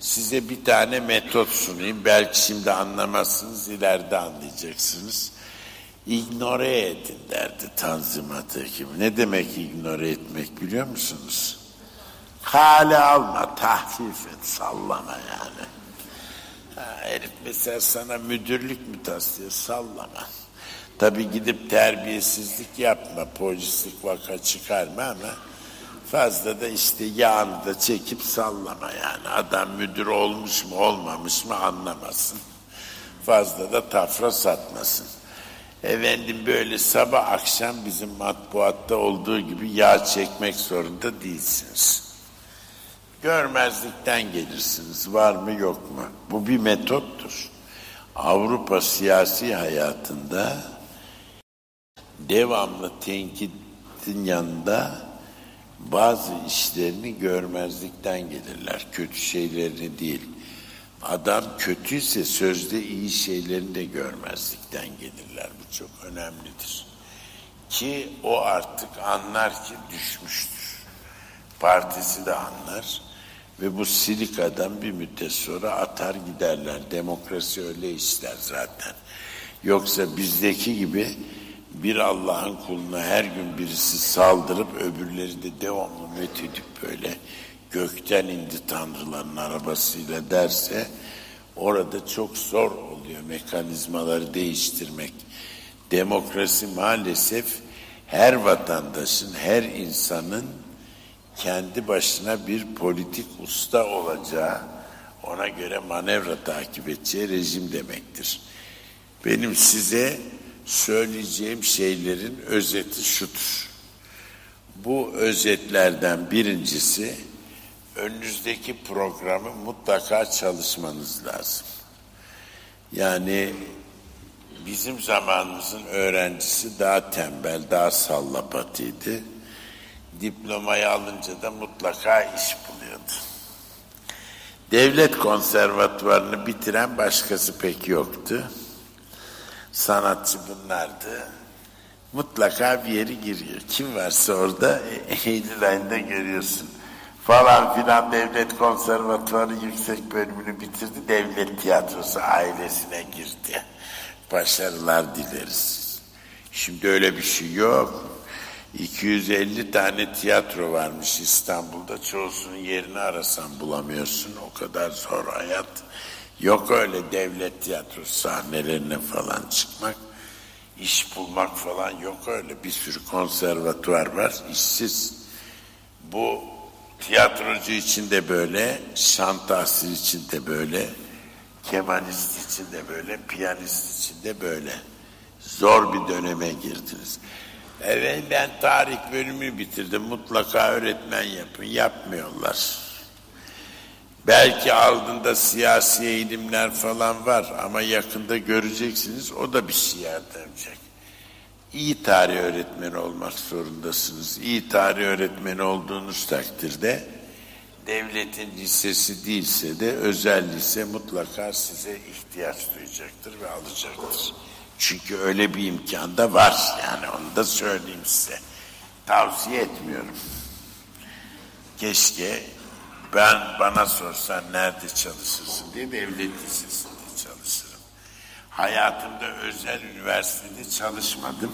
Size bir tane metot sunayım. Belki şimdi anlamazsınız, ileride anlayacaksınız. İgnore edin derdi Tanzimat hekimi. Ne demek ignore etmek biliyor musunuz? Kale alma, tahfif et, sallama yani. Ha, herif mesela sana müdürlük mü taslıyor, sallama. Tabi gidip terbiyesizlik yapma, polislik vaka çıkarma ama fazla da işte yağını da çekip sallama yani. Adam müdür olmuş mu olmamış mı anlamasın. Fazla da tafra satmasın. Efendim böyle sabah akşam bizim matbuatta olduğu gibi yağ çekmek zorunda değilsiniz. Görmezlikten gelirsiniz. Var mı yok mu? Bu bir metottur. Avrupa siyasi hayatında devamlı tenkitin yanında bazı işlerini görmezlikten gelirler. Kötü şeylerini değil. Adam kötüyse sözde iyi şeylerini de görmezlikten gelirler. Bu çok önemlidir. Ki o artık anlar ki düşmüştür. Partisi de anlar. Ve bu silik adam bir müddet sonra atar giderler. Demokrasi öyle ister zaten. Yoksa bizdeki gibi bir Allah'ın kuluna her gün birisi saldırıp öbürleri de devamlı met böyle gökten indi tanrıların arabasıyla derse orada çok zor oluyor mekanizmaları değiştirmek. Demokrasi maalesef her vatandaşın, her insanın kendi başına bir politik usta olacağı, ona göre manevra takip edeceği rejim demektir. Benim size söyleyeceğim şeylerin özeti şudur. Bu özetlerden birincisi önünüzdeki programı mutlaka çalışmanız lazım. Yani bizim zamanımızın öğrencisi daha tembel, daha sallapatıydı. Diplomayı alınca da mutlaka iş buluyordu. Devlet konservatuvarını bitiren başkası pek yoktu sanatçı bunlardı. Mutlaka bir yeri giriyor. Kim varsa orada Eylül ayında görüyorsun. Falan filan devlet konservatuvarı yüksek bölümünü bitirdi. Devlet tiyatrosu ailesine girdi. Başarılar dileriz. Şimdi öyle bir şey yok. 250 tane tiyatro varmış İstanbul'da. Çoğusunun yerini arasan bulamıyorsun. O kadar zor hayat. Yok öyle devlet tiyatrosu sahnelerine falan çıkmak, iş bulmak falan yok öyle. Bir sürü konservatuvar var, işsiz. Bu tiyatrocu için de böyle, şan tahsil için de böyle, kemanist için de böyle, piyanist için de böyle. Zor bir döneme girdiniz. Evet ben tarih bölümü bitirdim. Mutlaka öğretmen yapın. Yapmıyorlar. Belki aldığında siyasi eğilimler falan var ama yakında göreceksiniz o da bir şey yardımcak. İyi tarih öğretmeni olmak zorundasınız. İyi tarih öğretmeni olduğunuz takdirde devletin lisesi değilse de özel lise mutlaka size ihtiyaç duyacaktır ve alacaktır. Çünkü öyle bir imkan da var yani onu da söyleyeyim size. Tavsiye etmiyorum. Keşke ben bana sorsan nerede çalışırsın diye devlet lisesinde çalışırım. Hayatımda özel üniversitede çalışmadım.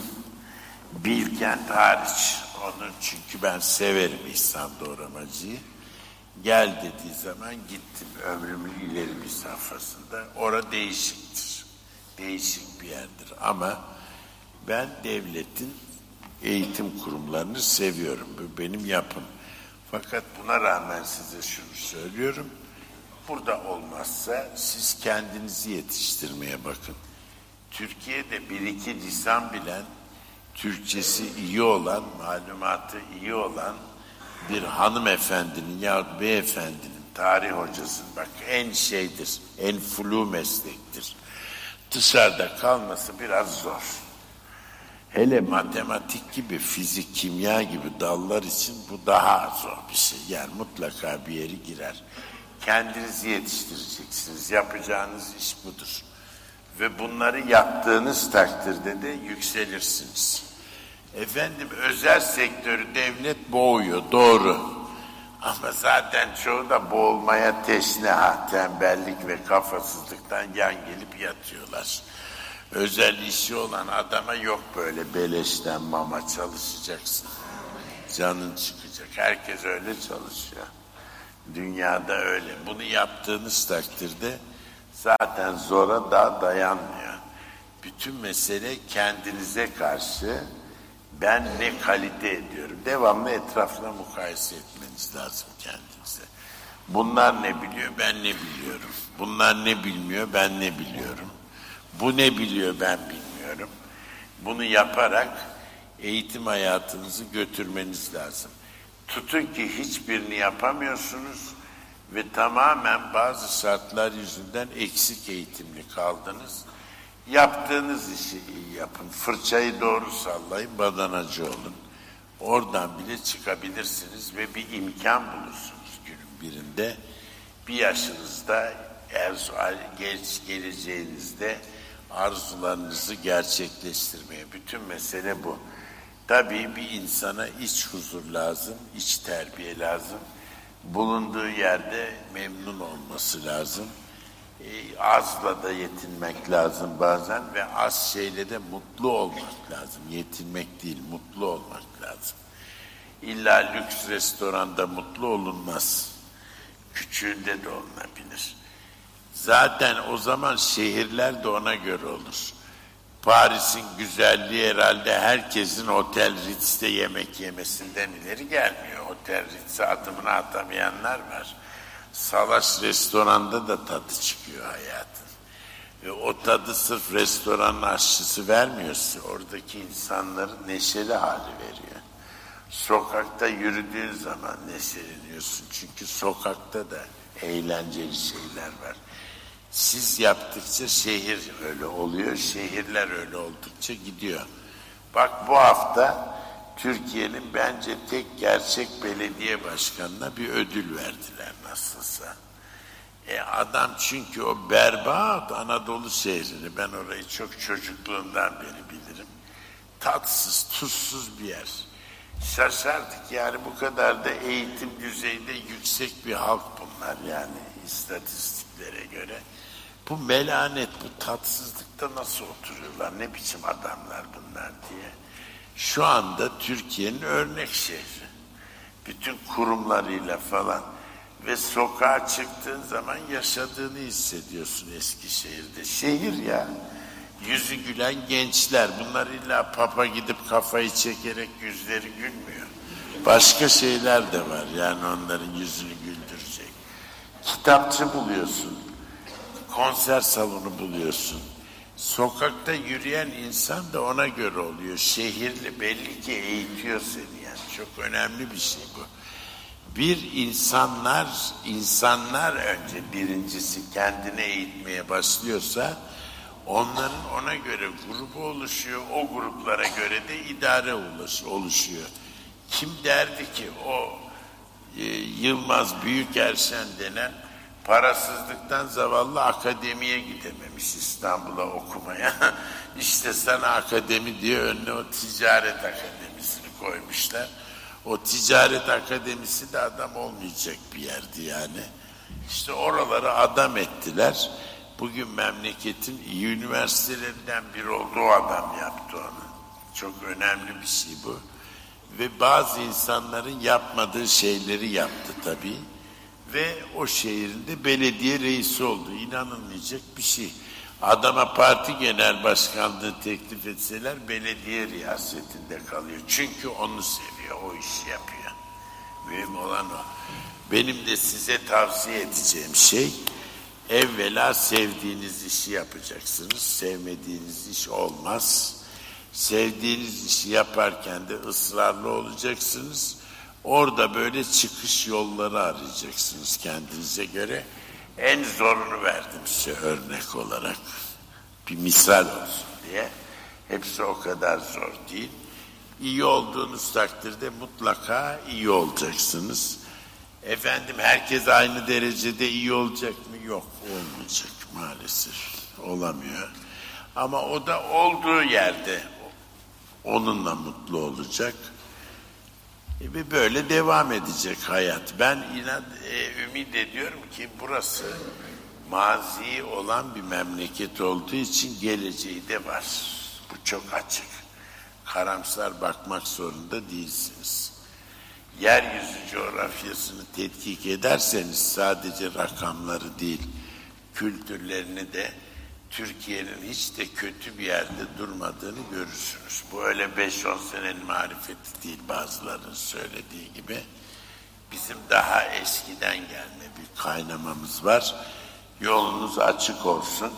Bilkent hariç. Onun çünkü ben severim İhsan Doğramacı'yı. Gel dediği zaman gittim ömrümün ileri bir safhasında. Ora değişiktir. Değişik bir yerdir ama ben devletin eğitim kurumlarını seviyorum. Bu benim yapım. Fakat buna rağmen size şunu söylüyorum. Burada olmazsa siz kendinizi yetiştirmeye bakın. Türkiye'de bir iki lisan bilen, Türkçesi iyi olan, malumatı iyi olan bir hanımefendinin ya beyefendinin tarih hocasının bak en şeydir, en flu meslektir. Dışarıda kalması biraz zor. Hele matematik gibi, fizik, kimya gibi dallar için bu daha zor bir şey. Yani mutlaka bir yeri girer. Kendinizi yetiştireceksiniz. Yapacağınız iş budur. Ve bunları yaptığınız takdirde de yükselirsiniz. Efendim özel sektörü devlet boğuyor, doğru. Ama zaten çoğu da boğulmaya teşne tembellik ve kafasızlıktan yan gelip yatıyorlar. Özel işi olan adama yok böyle beleşten mama çalışacaksın. Canın çıkacak. Herkes öyle çalışıyor. Dünyada öyle. Bunu yaptığınız takdirde zaten zora da dayanmıyor. Bütün mesele kendinize karşı ben ne kalite ediyorum. Devamlı etrafına mukayese etmeniz lazım kendinize. Bunlar ne biliyor, ben ne biliyorum. Bunlar ne bilmiyor, ben ne biliyorum. Bu ne biliyor, ben bilmiyorum. Bunu yaparak eğitim hayatınızı götürmeniz lazım. Tutun ki hiçbirini yapamıyorsunuz ve tamamen bazı şartlar yüzünden eksik eğitimli kaldınız. Yaptığınız işi iyi yapın. Fırçayı doğru sallayın, badanacı olun. Oradan bile çıkabilirsiniz ve bir imkan bulursunuz günün birinde. Bir yaşınızda, geç geleceğinizde arzularınızı gerçekleştirmeye. Bütün mesele bu. Tabii bir insana iç huzur lazım, iç terbiye lazım. Bulunduğu yerde memnun olması lazım. E, azla da yetinmek lazım bazen ve az şeyle de mutlu olmak lazım. Yetinmek değil, mutlu olmak lazım. İlla lüks restoranda mutlu olunmaz. Küçüğünde de olunabilir. Zaten o zaman şehirler de ona göre olur. Paris'in güzelliği herhalde herkesin Otel Ritz'te yemek yemesinden ileri gelmiyor. Otel Ritz'e adımını atamayanlar var. Salaş restoranda da tadı çıkıyor hayatın. Ve o tadı sırf restoranın aşçısı vermiyorsa oradaki insanların neşeli hali veriyor. Sokakta yürüdüğün zaman neşeleniyorsun. Çünkü sokakta da eğlenceli şeyler var. Siz yaptıkça şehir öyle oluyor, şehirler öyle oldukça gidiyor. Bak bu hafta Türkiye'nin bence tek gerçek belediye başkanına bir ödül verdiler nasılsa. E adam çünkü o berbat Anadolu şehrini, ben orayı çok çocukluğumdan beri bilirim. Tatsız, tuzsuz bir yer. Şaşardık yani bu kadar da eğitim düzeyinde yüksek bir halk bunlar yani istatistiklere göre. Bu melanet, bu tatsızlıkta nasıl oturuyorlar, ne biçim adamlar bunlar diye. Şu anda Türkiye'nin örnek şehri. Bütün kurumlarıyla falan ve sokağa çıktığın zaman yaşadığını hissediyorsun Eskişehir'de. Şehir ya. Yüzü gülen gençler. Bunlar illa papa gidip kafayı çekerek yüzleri gülmüyor. Başka şeyler de var yani onların yüzünü güldürecek. Kitapçı buluyorsun. Konser salonu buluyorsun. Sokakta yürüyen insan da ona göre oluyor. Şehirli belli ki eğitiyor seni yani. Çok önemli bir şey bu. Bir insanlar, insanlar önce birincisi kendini eğitmeye başlıyorsa onların ona göre grubu oluşuyor. O gruplara göre de idare oluşuyor. Kim derdi ki o e, Yılmaz Büyükerşen denen parasızlıktan zavallı akademiye gidememiş İstanbul'a okumaya. işte sana akademi diye önüne o ticaret akademisini koymuşlar. O ticaret akademisi de adam olmayacak bir yerdi yani. İşte oraları adam ettiler. Bugün memleketin iyi üniversitelerinden biri oldu o adam yaptı onu. Çok önemli bir şey bu. Ve bazı insanların yapmadığı şeyleri yaptı tabii ve o şehirde belediye reisi oldu. İnanılmayacak bir şey. Adama parti genel başkanlığı teklif etseler belediye riyasetinde kalıyor. Çünkü onu seviyor, o işi yapıyor. Mühim olan o. Benim de size tavsiye edeceğim şey, evvela sevdiğiniz işi yapacaksınız. Sevmediğiniz iş olmaz. Sevdiğiniz işi yaparken de ısrarlı olacaksınız Orada böyle çıkış yolları arayacaksınız kendinize göre. En zorunu verdim size örnek olarak. Bir misal olsun diye. Hepsi o kadar zor değil. İyi olduğunuz takdirde mutlaka iyi olacaksınız. Efendim herkes aynı derecede iyi olacak mı? Yok olmayacak maalesef. Olamıyor. Ama o da olduğu yerde onunla mutlu olacak E, ve böyle devam edecek hayat. Ben inat, e, ümit ediyorum ki burası mazi olan bir memleket olduğu için geleceği de var. Bu çok açık. Karamsar bakmak zorunda değilsiniz. Yeryüzü coğrafyasını tetkik ederseniz sadece rakamları değil, kültürlerini de Türkiye'nin hiç de kötü bir yerde durmadığını görürsünüz. Bu öyle 5-10 senenin marifeti değil bazılarının söylediği gibi. Bizim daha eskiden gelme bir kaynamamız var. Yolunuz açık olsun.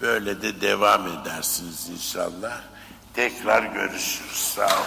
Böyle de devam edersiniz inşallah. Tekrar görüşürüz. Sağ olun.